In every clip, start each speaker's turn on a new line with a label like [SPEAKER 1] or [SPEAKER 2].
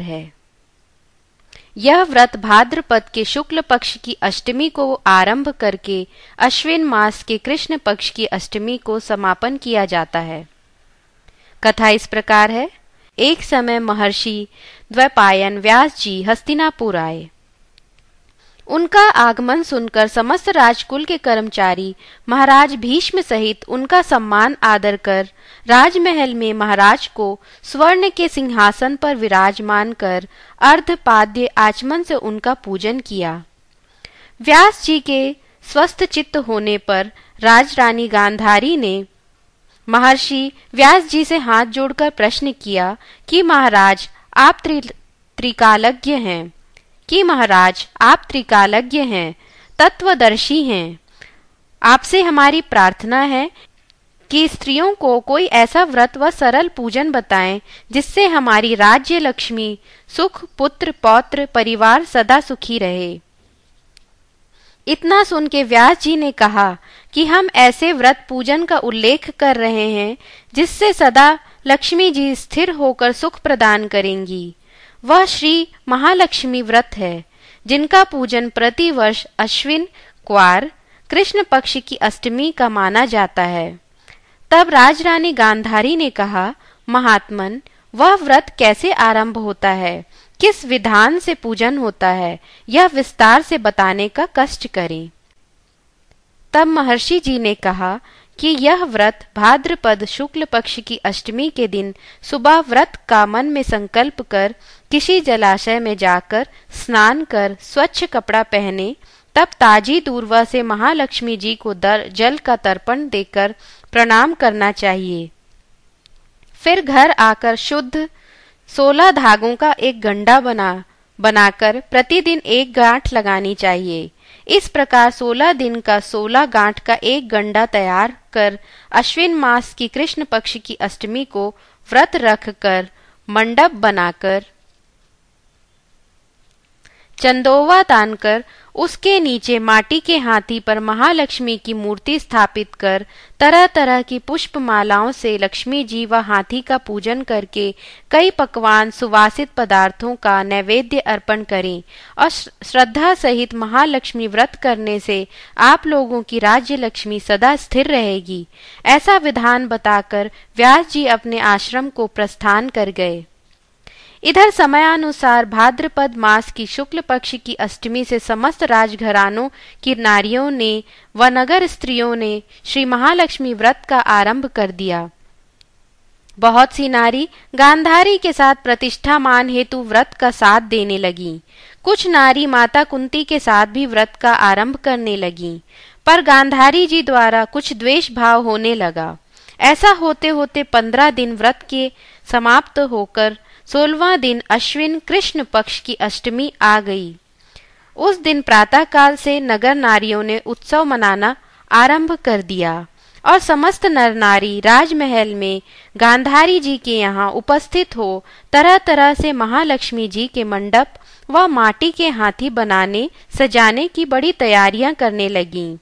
[SPEAKER 1] है। यह व्रत भाद्रपद के शुक्ल पक्ष की अष्टमी को आरंभ करके अश्विन मास के कृष्ण पक्ष की अष्टमी को समापन किया जाता है। कथा इस प्रकार है। एक समय महर्षि द्वैपायन व्यास जी हस्तिनापुर आए। उनका आगमन सुनकर समस्त राजकुल के कर्मचारी महाराज भीष्म सहित उनका सम्मान आदर कर राजमहल में महाराज को स्वर्ण के सिंहासन पर विराजमान कर अर्धपाद्य आचमन से उनका पूजन किया। व्यास जी के स्वस्थ चित्त होने पर राजरानी गांधारी ने महर्षि व्यास जी से हाथ जोड़कर प्रश्न किया कि महाराज आप त्रि, त्रिकालज्ञ हैं। कि महाराज, आप त्रिकालज्ञ हैं, तत्वदर्शी हैं। आपसे हमारी प्रार्थना है कि स्त्रियों को कोई ऐसा व्रत व सरल पूजन बताएँ, जिससे हमारी राज्य लक्ष्मी, सुख, पुत्र, पौत्र, परिवार सदा सुखी रहे। इतना सुन के व्यास जी ने कहा कि हम ऐसे व्रत पूजन का उल्लेख कर रहे हैं, जिससे सदा लक्ष्मी जी स्थिर होकर सुख प्रदान करेंगी। वह श्री महालक्ष्मी व्रत है, जिनका पूजन प्रतिवर्ष अश्विन, क्वार, कृष्ण पक्ष की अष्टमी का माना जाता है। तब राजरानी गांधारी ने कहा, महात्मन, वह व्रत कैसे आरंभ होता है? किस विधान से पूजन होता है? यह विस्तार से बताने का कष्ट करें। तब महर्षि जी ने कहा कि यह व्रत भाद्रपद शुक्ल पक्ष की अष्टमी के दिन सुबह व्रत का मन में संकल्प कर किसी जलाशय में जाकर स्नान कर स्वच्छ कपड़ा पहने, तब ताजी दूरवा से महालक्ष्मी जी को दर, जल का तर्पण देकर प्रणाम करना चाहिए। फिर घर आकर शुद्ध सोलह धागों का एक गंडा बना, बनाकर प्रतिदिन एक गांठ लगानी चाहिए। इस प्रकार सोलह दिन का सोलह गांठ का एक गंडा तैयार कर अश्विन मास की कृष्ण पक्ष की अष्टमी को व्रत रख कर मंडप बनाकर चंदोवा तानकर उसके नीचे माटी के हाथी पर महालक्ष्मी की मूर्ति स्थापित कर तरह तरह की पुष्प मालाओं से लक्ष्मी जी व हाथी का पूजन करके कई पकवान सुवासित पदार्थों का नैवेद्य अर्पण करें और श्रद्धा सहित महालक्ष्मी व्रत करने से आप लोगों की राज्य लक्ष्मी सदा स्थिर रहेगी। ऐसा विधान बताकर व्यास जी अपने आश्रम को प्रस्थान कर गए। इधर समयानुसार भाद्रपद मास की शुक्ल पक्ष की अष्टमी से समस्त राजघरानों की नारियों ने व नगर स्त्रियों ने श्री महालक्ष्मी व्रत का आरंभ कर दिया। बहुत सी नारी गांधारी के साथ प्रतिष्ठा मान हेतु व्रत का साथ देने लगी। कुछ नारी माता कुंती के साथ भी व्रत का आरंभ करने लगी, पर गांधारी जी द्वारा कुछ द्वेष भाव होने लगा। ऐसा होते होते पंद्रह दिन व्रत के समाप्त होकर सोलवा दिन अश्विन कृष्ण पक्ष की अष्टमी आ गई उस दिन प्रातःकाल से नगर नारियों ने उत्सव मनाना आरंभ कर दिया और समस्त नर नारी राजमहल में गांधारी जी के यहाँ उपस्थित हो तरह तरह से महालक्ष्मी जी के मंडप व माटी के हाथी बनाने, सजाने की बड़ी तैयारियाँ करने लगीं।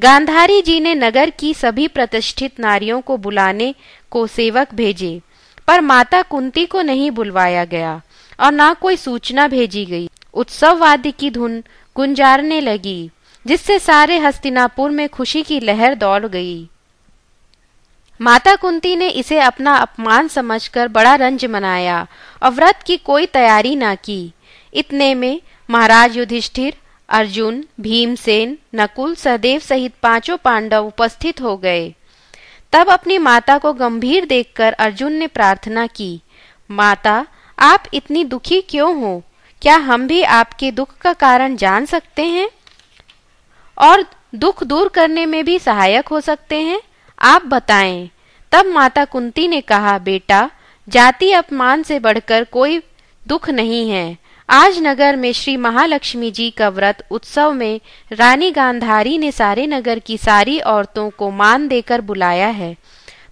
[SPEAKER 1] गांधारी जी ने नगर की सभी प्रतिष्ठित नारियों को बुलाने को सेवक भेजे पर माता कुंती को नहीं बुलवाया गया और ना कोई सूचना भेजी गई। उत्सववादी की धुन गुंजारने लगी, जिससे सारे हस्तिनापुर में खुशी की लहर दौड़ गई। माता कुंती ने इसे अपना अपमान समझकर बड़ा रंज मनाया और व्रत की कोई तैयारी ना की। इतने में महाराज युधिष्ठिर, अर्जुन, भीमसेन, नकुल, सहदेव सहित पाँचों पांडव उपस्थित हो गए। तब अपनी माता को गंभीर देखकर अर्जुन ने प्रार्थना की, माता, आप इतनी दुखी क्यों हो? क्या हम भी आपके दुख का कारण जान सकते हैं? और दुख दूर करने में भी सहायक हो सकते हैं? आप बताएँ। तब माता कुंती ने कहा, बेटा, जाति अपमान से बढ़कर कोई दुख नहीं है। आज नगर में श्री महालक्ष्मी जी का व्रत उत्सव में रानी गांधारी ने सारे नगर की सारी औरतों को मान देकर बुलाया है।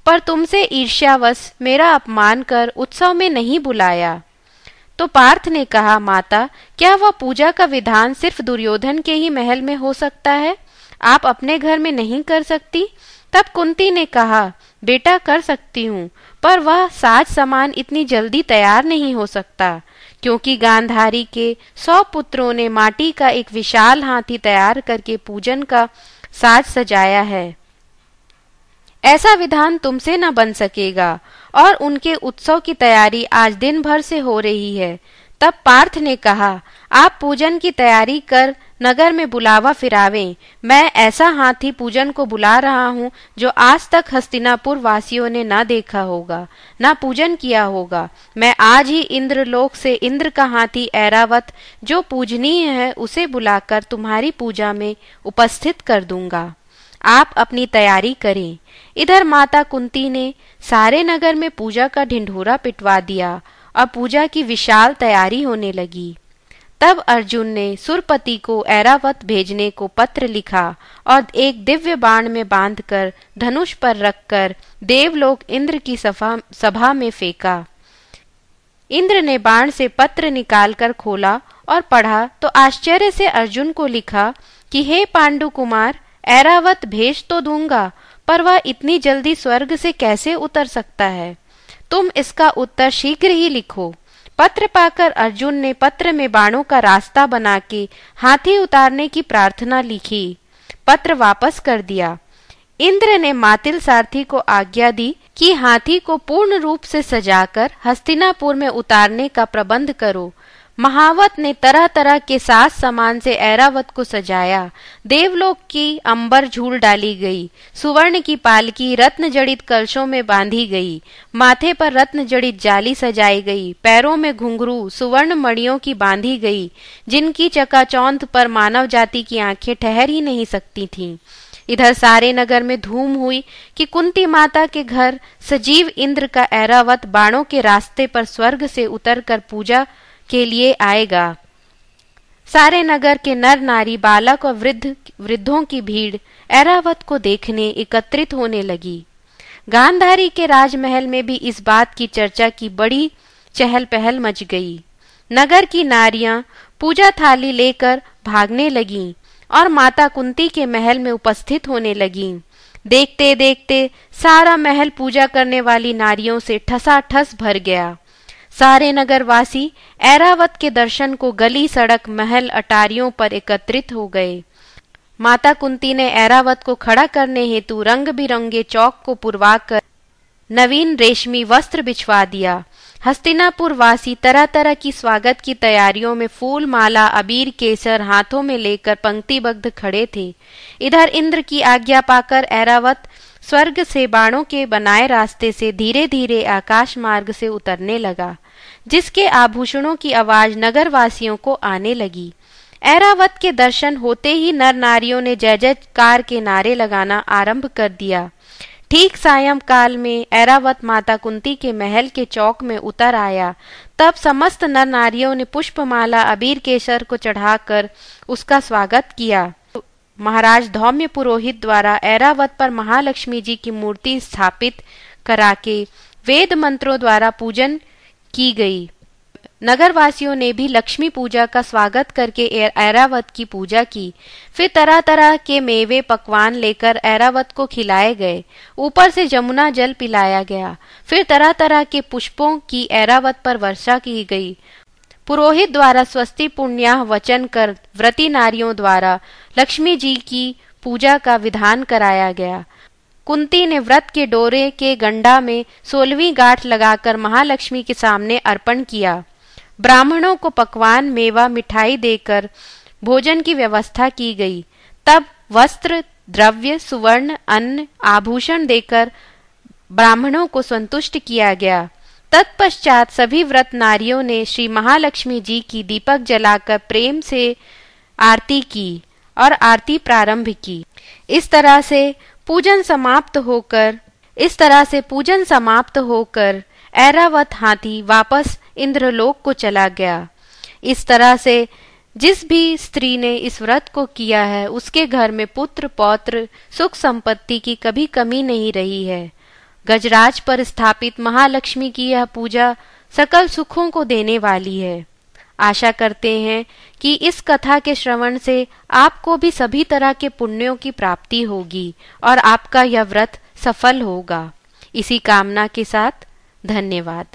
[SPEAKER 1] पर तुमसे ईर्ष्यावश मेरा अपमान कर उत्सव में नहीं बुलाया। तो पार्थ ने कहा, माता, क्या वह पूजा का विधान सिर्फ़ दुर्योधन के ही महल में हो सकता है? आप अपने घर में नहीं कर सकती? तब कुंती ने कहा, बेटा, कर सकती हूँ, पर वह साज सामान इतनी जल्दी तैयार नहीं हो सकता। क्योंकि गांधारी के सौ पुत्रों ने माटी का एक विशाल हाथी तैयार करके पूजन का साज सजाया है। ऐसा विधान तुमसे न बन सकेगा, और उनके उत्सव की तैयारी आज दिन भर से हो रही है। तब पार्थ ने कहा, आप पूजन की तैयारी कर नगर में बुलावा फिरावे। मैं ऐसा हाथी पूजन को बुला रहा हूँ, जो आज तक हस्तिनापुर वासियों ने न देखा होगा, न पूजन किया होगा। मैं आज ही इंद्रलोक से इंद्र का हाथी ऐरावत, जो पूजनीय है, उसे बुलाकर तुम्हारी पूजा में उपस्थित कर दूँगा। आप अपनी तैयारी करें। इधर माता कुंती ने सारे नगर में पूजा का ढिंढोरा पिटवा दिया और पूजा की विशाल तैयारी होने लगी। तब अर्जुन ने सुरपति को ऐरावत भेजने को पत्र लिखा और एक दिव्य बाण में बांधकर धनुष पर रखकर देवलोक इंद्र की सभा सभा में फेंका। इंद्र ने बाण से पत्र निकालकर खोला और पढ़ा तो आश्चर्य से अर्जुन को लिखा कि, हे पांडु कुमार ऐरावत भेज तो दूँगा, पर वह इतनी जल्दी स्वर्ग से कैसे उतर सकता है? तुम इसका उत्तर शीघ्र ही लिखो। पत्र पाकर अर्जुन ने पत्र में बाणों का रास्ता बना के हाथी उतारने की प्रार्थना लिखी। पत्र वापस कर दिया। इंद्र ने मातिल सारथी को आज्ञा दी कि हाथी को पूर्ण रूप से सजाकर हस्तिनापुर में उतारने का प्रबंध करो। महावत ने तरह तरह के सास सामान से ऐरावत को सजाया। देवलोक की अंबर झूल डाली गई। सुवर्ण की पालकी रत्न जड़ित कलशों में बांधी गई। माथे पर रत्न जड़ित जाली सजाई गई। पैरों में घुंघरू सुवर्ण मणियों की बांधी गई, जिनकी चकाचौंध पर मानव जाति की आँखें ठहर ही नहीं सकती थीं। इधर सारे नगर में धूम हुई कि कुंती माता के घर सजीव इंद्र का ऐरावत बाणों के रास्ते पर स्वर्ग से उतरकर पूजा के लिए आएगा। सारे नगर के नर नारी, बालक और वृद्ध, वृद्धों की भीड़ ऐरावत को देखने एकत्रित होने लगी। गांधारी के राजमहल में भी इस बात की चर्चा की बड़ी चहल पहल मच गई। नगर की नारियाँ पूजा थाली लेकर भागने लगीं और माता कुंती के महल में उपस्थित होने लगीं। देखते देखते सारा महल पूजा करने वाली नारियों से ठसा ठसाठस भर गया। सारे नगरवासी ऐरावत के दर्शन को गली सड़क महल अटारियों पर एकत्रित हो गए। माता कुंती ने ऐरावत को खड़ा करने हेतु रंग बिरंगे चौक को पुरवा कर नवीन रेशमी वस्त्र बिछवा दिया। हस्तिनापुर वासी तरह तरह की स्वागत की तैयारियों में फूल, माला, अबीर, केसर हाथों में लेकर पंक्तिबद्ध खड़े थे। इधर इंद्र की आज्ञा पाकर ऐरावत स्वर्ग से बाणों के बनाए रास्ते से धीरे धीरे आकाश मार्ग से उतरने लगा। जिसके आभूषणों की आवाज़ नगर वासियों को आने लगी। ऐरावत के दर्शन होते ही नर नारियों ने जय जयकार के नारे लगाना आरंभ कर दिया। ठीक सायं काल में ऐरावत माता कुंती के महल के चौक में उतर आया। तब समस्त नर नारियों ने पुष्पमाला अबीर केसर को चढ़ाकर उसका स्वागत किया। महाराज धौम्य पुरोहित द्वारा ऐरावत पर महालक्ष्मी जी की मूर्ति स्थापित करा के वेद मंत्रों द्वारा पूजन की गई। नगरवासियों ने भी लक्ष्मी पूजा का स्वागत करके ऐरावत की पूजा की। फिर तरह तरह के मेवे पकवान लेकर ऐरावत को खिलाए गए। ऊपर से जमुना जल पिलाया गया। फिर तरह तरह के पुष्पों की ऐरावत पर वर्षा की गई। पुरोहित द्वारा स्वस्ति पुण्या वचन कर व्रती नारियों द्वारा लक्ष्मी जी की पूजा का विधान कराया गया। कुंती ने व्रत के डोरे के गंडा में सोलहवीं गांठ लगाकर महालक्ष्मी के सामने अर्पण किया। ब्राह्मणों को पकवान, मेवा, मिठाई देकर भोजन की व्यवस्था की गई। तब वस्त्र, द्रव्य, सुवर्ण, अन्न, आभूषण देकर ब्राह्मणों को संतुष्ट किया गया। तत्पश्चात सभी व्रत नारियों ने श्री महालक्ष्मी जी की दीपक जलाकर प्रेम से आरती की और आरती प्रारंभ की। इस तरह से पूजन समाप्त होकर, इस तरह से पूजन समाप्त होकर, ऐरावत हाथी वापस इंद्रलोक को चला गया। इस तरह से जिस भी स्त्री ने इस व्रत को किया है, उसके घर में पुत्र पौत्र सुख संपत्ति की कभी कमी नहीं रही है। गजराज पर स्थापित महालक्ष्मी की यह पूजा सकल सुखों को देने वाली है। आशा करते हैं कि इस कथा के श्रवण से आपको भी सभी तरह के पुण्यों की प्राप्ति होगी और आपका यह व्रत सफल होगा। इसी कामना के साथ धन्यवाद।